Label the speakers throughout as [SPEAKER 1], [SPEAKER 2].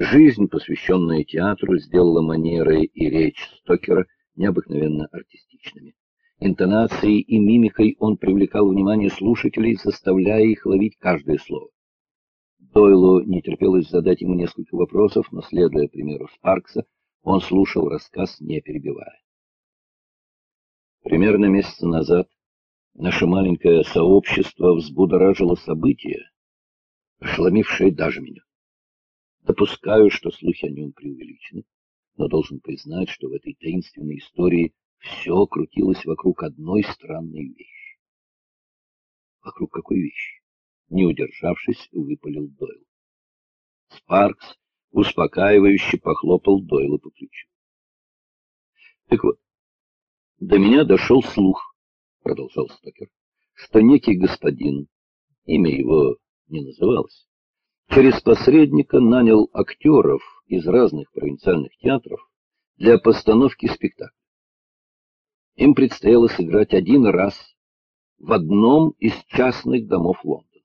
[SPEAKER 1] Жизнь, посвященная театру, сделала манеры и речь Стокера необыкновенно артистичными. Интонацией и мимикой он привлекал внимание слушателей, заставляя их ловить каждое слово. Дойлу не терпелось задать ему несколько вопросов, но, следуя примеру Спаркса, он слушал рассказ, не перебивая. Примерно месяц назад наше маленькое сообщество взбудоражило событие, ошеломившее даже меня. Допускаю, что слухи о нем преувеличены, но должен признать, что в этой таинственной истории все крутилось вокруг одной странной вещи. Вокруг какой вещи? Не удержавшись, выпалил Дойл. Спаркс успокаивающе похлопал Дойла по плечу. Так вот, до меня дошел слух, продолжал Стокер, что некий господин, имя его не называлось, через посредника нанял актеров из разных провинциальных театров для постановки спектакля. Им предстояло сыграть один раз в одном из частных домов Лондона.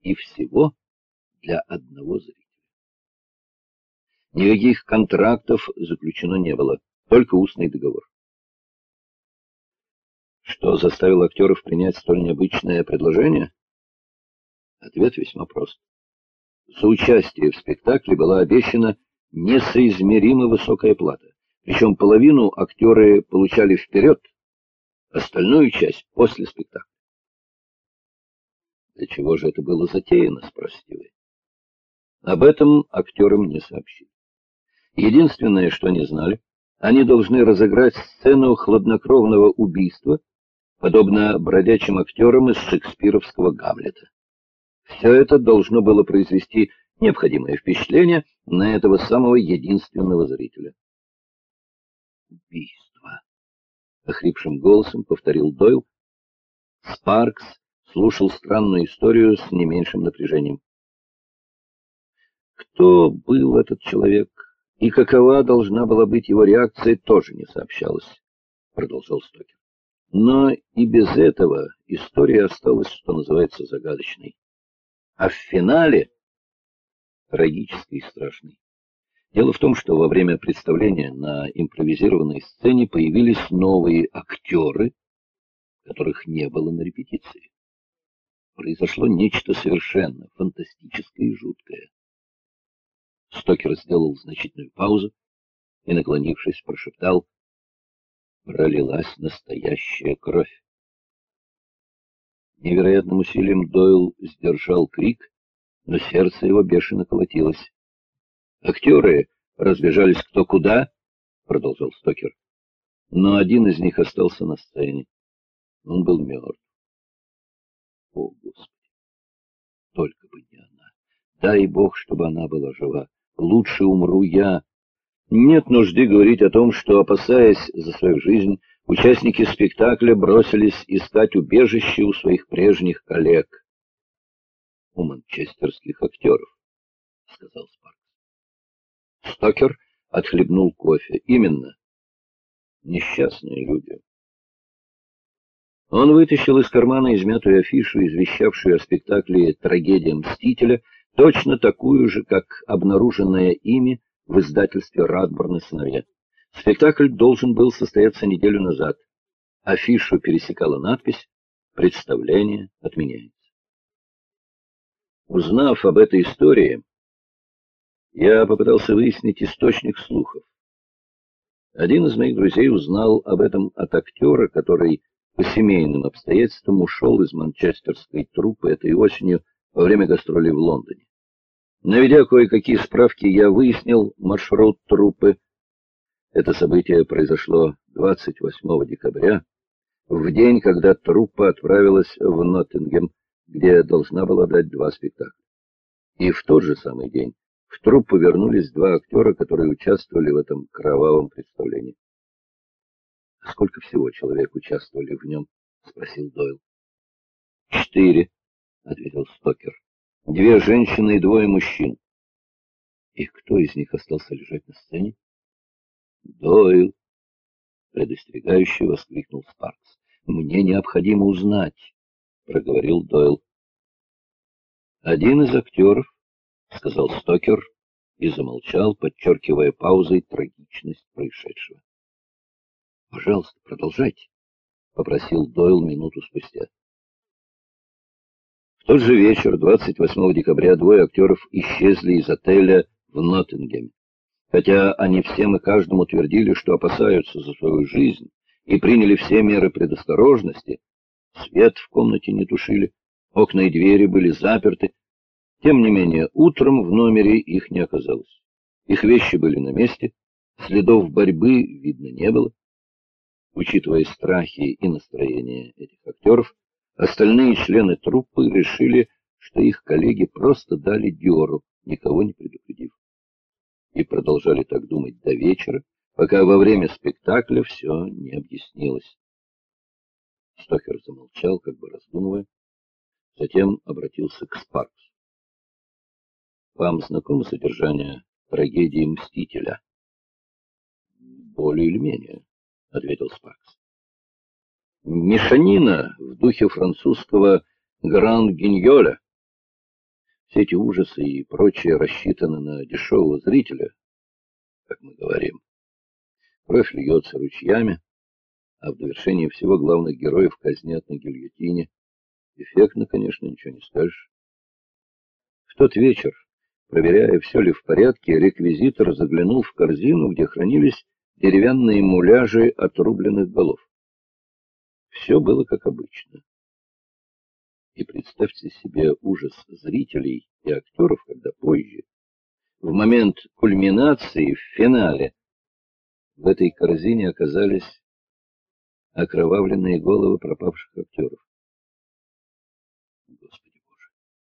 [SPEAKER 1] И всего для одного зрителя. Никаких контрактов заключено не было, только устный договор. Что заставило актеров принять столь необычное предложение? Ответ весьма прост. За участие в спектакле была обещана несоизмеримо высокая плата. Причем половину актеры получали вперед, остальную часть после спектакля. Для чего же это было затеяно, спросите вы? Об этом актерам не сообщили. Единственное, что они знали, они должны разыграть сцену хладнокровного убийства, подобно бродячим актерам из шекспировского Гамлета. Все это должно было произвести необходимое впечатление на этого самого единственного зрителя убийство. Охрипшим голосом повторил Дойл. Спаркс слушал странную историю с не меньшим напряжением. Кто был этот человек и какова должна была быть его реакция, тоже не сообщалось, продолжал Стокер. Но и без этого история осталась, что называется, загадочной. А в финале трагической и страшной. Дело в том, что во время представления на импровизированной сцене появились новые актеры, которых не было на репетиции. Произошло нечто совершенно фантастическое и жуткое. Стокер сделал значительную паузу и, наклонившись, прошептал «Пролилась настоящая кровь». Невероятным усилием Дойл сдержал крик, но сердце его бешено колотилось. Актеры разбежались кто куда, продолжал Стокер. Но один из них остался на сцене. Он был мертв. О, Господи! Только бы не она. Дай Бог, чтобы она была жива. Лучше умру я. Нет нужды говорить о том, что, опасаясь за свою жизнь, участники спектакля бросились искать убежище у своих прежних коллег. У манчестерских актеров, — сказал Спарк. Стокер отхлебнул кофе. Именно. Несчастные люди. Он вытащил из кармана измятую афишу, извещавшую о спектакле «Трагедия Мстителя», точно такую же, как обнаруженная ими в издательстве «Радборн и сыновья». Спектакль должен был состояться неделю назад. Афишу пересекала надпись «Представление отменяется». Узнав об этой истории, я попытался выяснить источник слухов. Один из моих друзей узнал об этом от актера, который по семейным обстоятельствам ушел из манчестерской труппы этой осенью во время гастролей в Лондоне. Наведя кое-какие справки, я выяснил маршрут труппы. Это событие произошло 28 декабря, в день, когда труппа отправилась в Ноттингем, где должна была дать два спектакля. И в тот же самый день в труппу вернулись два актера, которые участвовали в этом кровавом представлении. «А сколько всего человек участвовали в нем?» — спросил Дойл. «Четыре», — ответил Стокер. «Две женщины и двое мужчин». «И кто из них остался лежать на сцене?» «Дойл», — предостерегающе воскликнул Спаркс. «Мне необходимо узнать», — проговорил Дойл. Один из актеров — сказал Стокер, и замолчал, подчеркивая паузой трагичность происшедшего. «Пожалуйста, продолжайте», — попросил Дойл минуту спустя. В тот же вечер, 28 декабря, двое актеров исчезли из отеля в Ноттингеме. Хотя они всем и каждому твердили, что опасаются за свою жизнь и приняли все меры предосторожности, свет в комнате не тушили, окна и двери были заперты. Тем не менее, утром в номере их не оказалось. Их вещи были на месте, следов борьбы видно не было. Учитывая страхи и настроение этих актеров, Остальные члены труппы решили, что их коллеги просто дали дёру, никого не предупредив. И продолжали так думать до вечера, пока во время спектакля все не объяснилось. Стокер замолчал, как бы раздумывая, затем обратился к Спарксу. «Вам знакомо содержание трагедии Мстителя?» «Более или менее», — ответил Спаркс. Мешанина в духе французского гранд-гиньоля. Все эти ужасы и прочее рассчитаны на дешевого зрителя, как мы говорим. Кровь льется ручьями, а в довершении всего главных героев казнят на гильотине. Эффектно, конечно, ничего не скажешь. В тот вечер, проверяя, все ли в порядке, реквизитор заглянул в корзину, где хранились деревянные муляжи отрубленных голов. Все было как обычно. И представьте себе ужас зрителей и актеров, когда позже, в момент кульминации, в финале, в этой корзине оказались окровавленные головы пропавших актеров.